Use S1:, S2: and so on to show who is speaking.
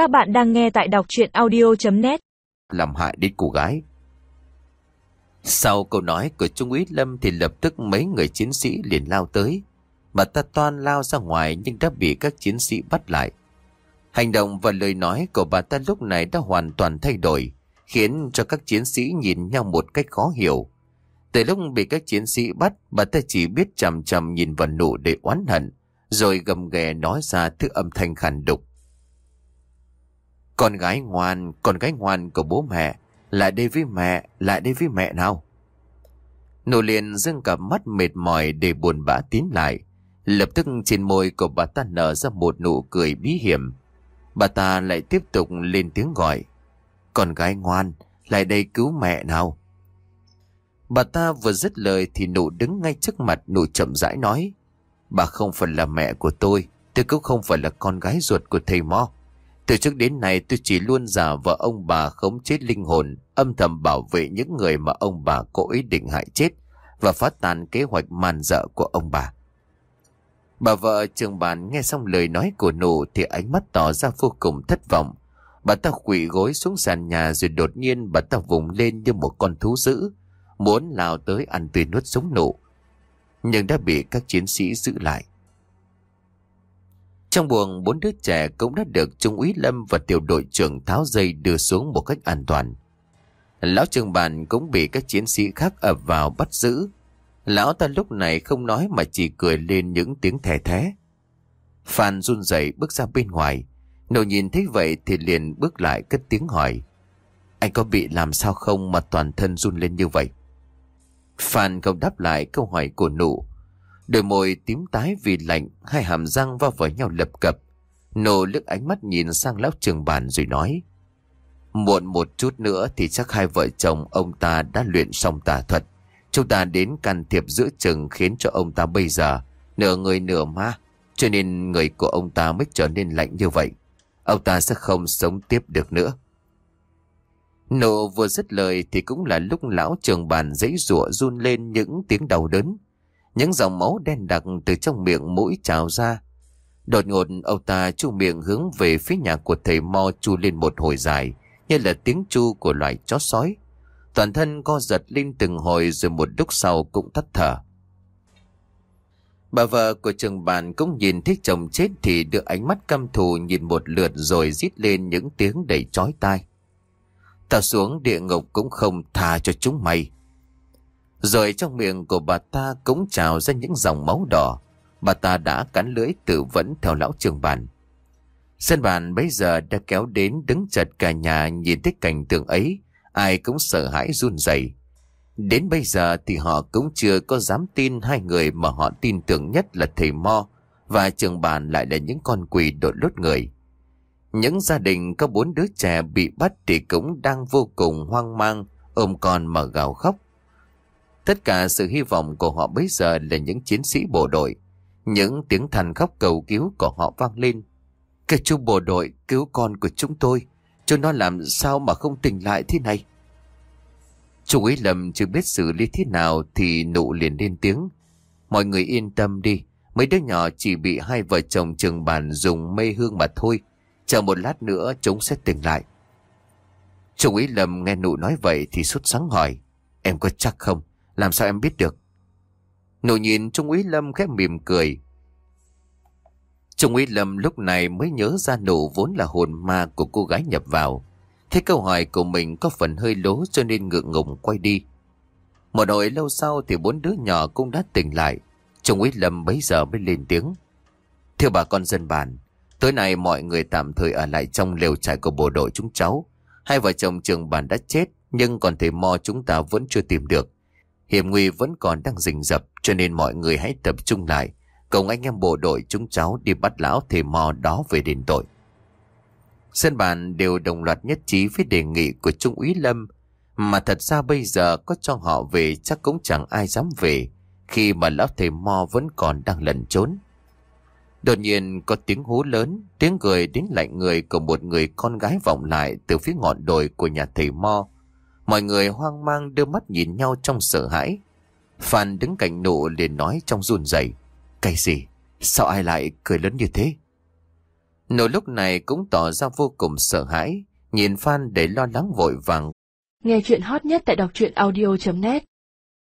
S1: Các bạn đang nghe tại đọc chuyện audio.net
S2: Làm hại đến cô gái Sau câu nói của Trung úy Lâm thì lập tức mấy người chiến sĩ liền lao tới. Bà ta toan lao ra ngoài nhưng đã bị các chiến sĩ bắt lại. Hành động và lời nói của bà ta lúc này đã hoàn toàn thay đổi, khiến cho các chiến sĩ nhìn nhau một cách khó hiểu. Từ lúc bị các chiến sĩ bắt, bà ta chỉ biết chầm chầm nhìn vào nụ để oán hận, rồi gầm ghè nói ra thứ âm thanh khàn đục. Con gái ngoan, con gái ngoan của bố mẹ, lại đây với mẹ, lại đây với mẹ nào. Nụ liền dưng cả mắt mệt mỏi để buồn bã tín lại. Lập tức trên môi của bà ta nở ra một nụ cười bí hiểm. Bà ta lại tiếp tục lên tiếng gọi. Con gái ngoan, lại đây cứu mẹ nào. Bà ta vừa dứt lời thì nụ đứng ngay trước mặt nụ chậm rãi nói. Bà không phải là mẹ của tôi, tôi cũng không phải là con gái ruột của thầy Mo. Từ trước đến nay tôi chỉ luôn giả vợ ông bà khống chế linh hồn, âm thầm bảo vệ những người mà ông bà có ý định hại chết và phá tan kế hoạch màn dợ của ông bà. Bà vợ trường bàn nghe xong lời nói của nụ thì ánh mắt tỏ ra vô cùng thất vọng. Bà ta quỳ gối xuống sàn nhà rồi đột nhiên bà ta vùng lên như một con thú dữ, muốn lao tới ăn tươi nuốt sống nụ. Nhưng đã bị các chiến sĩ giữ lại. Trong buồng, bốn đứa trẻ cũng đã được Trung úy Lâm và tiểu đội trưởng tháo dây đưa xuống một cách an toàn. Lão trường bàn cũng bị các chiến sĩ khác ập vào bắt giữ. Lão ta lúc này không nói mà chỉ cười lên những tiếng thẻ thé. Phan run rẩy bước ra bên ngoài. Nội nhìn thấy vậy thì liền bước lại cất tiếng hỏi. Anh có bị làm sao không mà toàn thân run lên như vậy? Phan không đáp lại câu hỏi của nụ Đôi môi tím tái vì lạnh, hai hàm răng va vào nhau lập cập. Nô lướt ánh mắt nhìn sang lão trường bàn rồi nói. Muộn một chút nữa thì chắc hai vợ chồng ông ta đã luyện xong tà thuật. Chúng ta đến can thiệp giữa chừng khiến cho ông ta bây giờ nửa người nửa ma. Cho nên người của ông ta mới trở nên lạnh như vậy. Ông ta sẽ không sống tiếp được nữa. Nộ vừa dứt lời thì cũng là lúc lão trường bàn giấy rủa run lên những tiếng đau đớn. Những dòng máu đen đặc từ trong miệng mũi trào ra. Đột ngột ông ta chu miệng hướng về phía nhà của thầy Mo chu lên một hồi dài, như là tiếng chu của loài chó sói. Toàn thân co giật lên từng hồi rồi một lúc sau cũng thất thở. Bà vợ của trường bàn cũng nhìn thấy chồng chết thì đưa ánh mắt căm thù nhìn một lượt rồi rít lên những tiếng đầy chói tai. Ta xuống địa ngục cũng không tha cho chúng mày. Rồi trong miệng của bà ta cũng trào ra những dòng máu đỏ. Bà ta đã cắn lưỡi tự vẫn theo lão trường bàn. Sân bàn bây giờ đã kéo đến đứng chật cả nhà nhìn thấy cảnh tượng ấy. Ai cũng sợ hãi run rẩy. Đến bây giờ thì họ cũng chưa có dám tin hai người mà họ tin tưởng nhất là thầy Mo và trường bàn lại là những con quỷ đột lốt người. Những gia đình có bốn đứa trẻ bị bắt thì cũng đang vô cùng hoang mang, ôm con mà gào khóc. Tất cả sự hy vọng của họ bây giờ là những chiến sĩ bộ đội. Những tiếng than khóc cầu cứu của họ vang lên. Cái chú bộ đội cứu con của chúng tôi, cho nó làm sao mà không tỉnh lại thế này. Chú ấy lầm chưa biết xử lý thế nào thì nụ liền lên tiếng. Mọi người yên tâm đi, mấy đứa nhỏ chỉ bị hai vợ chồng trường bàn dùng mê hương mà thôi. Chờ một lát nữa chúng sẽ tỉnh lại. Trung ý lầm nghe nụ nói vậy thì sốt sáng hỏi. Em có chắc không? Làm sao em biết được? Nội nhìn Trung úy Lâm khép mỉm cười. Trung úy Lâm lúc này mới nhớ ra nụ vốn là hồn ma của cô gái nhập vào. Thế câu hỏi của mình có phần hơi lố cho nên ngượng ngùng quay đi. Một hồi lâu sau thì bốn đứa nhỏ cũng đã tỉnh lại. Trung úy Lâm bấy giờ mới lên tiếng. Thưa bà con dân bản, tối nay mọi người tạm thời ở lại trong lều trại của bộ đội chúng cháu. Hai vợ chồng trường bản đã chết nhưng còn thầy Mo chúng ta vẫn chưa tìm được. Hiểm nguy vẫn còn đang rình rập cho nên mọi người hãy tập trung lại. Cùng anh em bộ đội chúng cháu đi bắt lão thầy mò đó về đền tội. Sân bàn đều đồng loạt nhất trí với đề nghị của Trung úy Lâm. Mà thật ra bây giờ có cho họ về chắc cũng chẳng ai dám về khi mà lão thầy mò vẫn còn đang lẩn trốn. Đột nhiên có tiếng hú lớn, tiếng cười đến lạnh người của một người con gái vọng lại từ phía ngọn đồi của nhà thầy Mo. Mọi người hoang mang đưa mắt nhìn nhau trong sợ hãi. Phan đứng cạnh nụ liền nói trong run rẩy Cái gì? Sao ai lại cười lớn như thế? Nụ lúc này cũng tỏ ra vô cùng sợ hãi, nhìn Phan để lo lắng vội vàng.
S3: Nghe chuyện hot nhất tại đọc truyện audio.net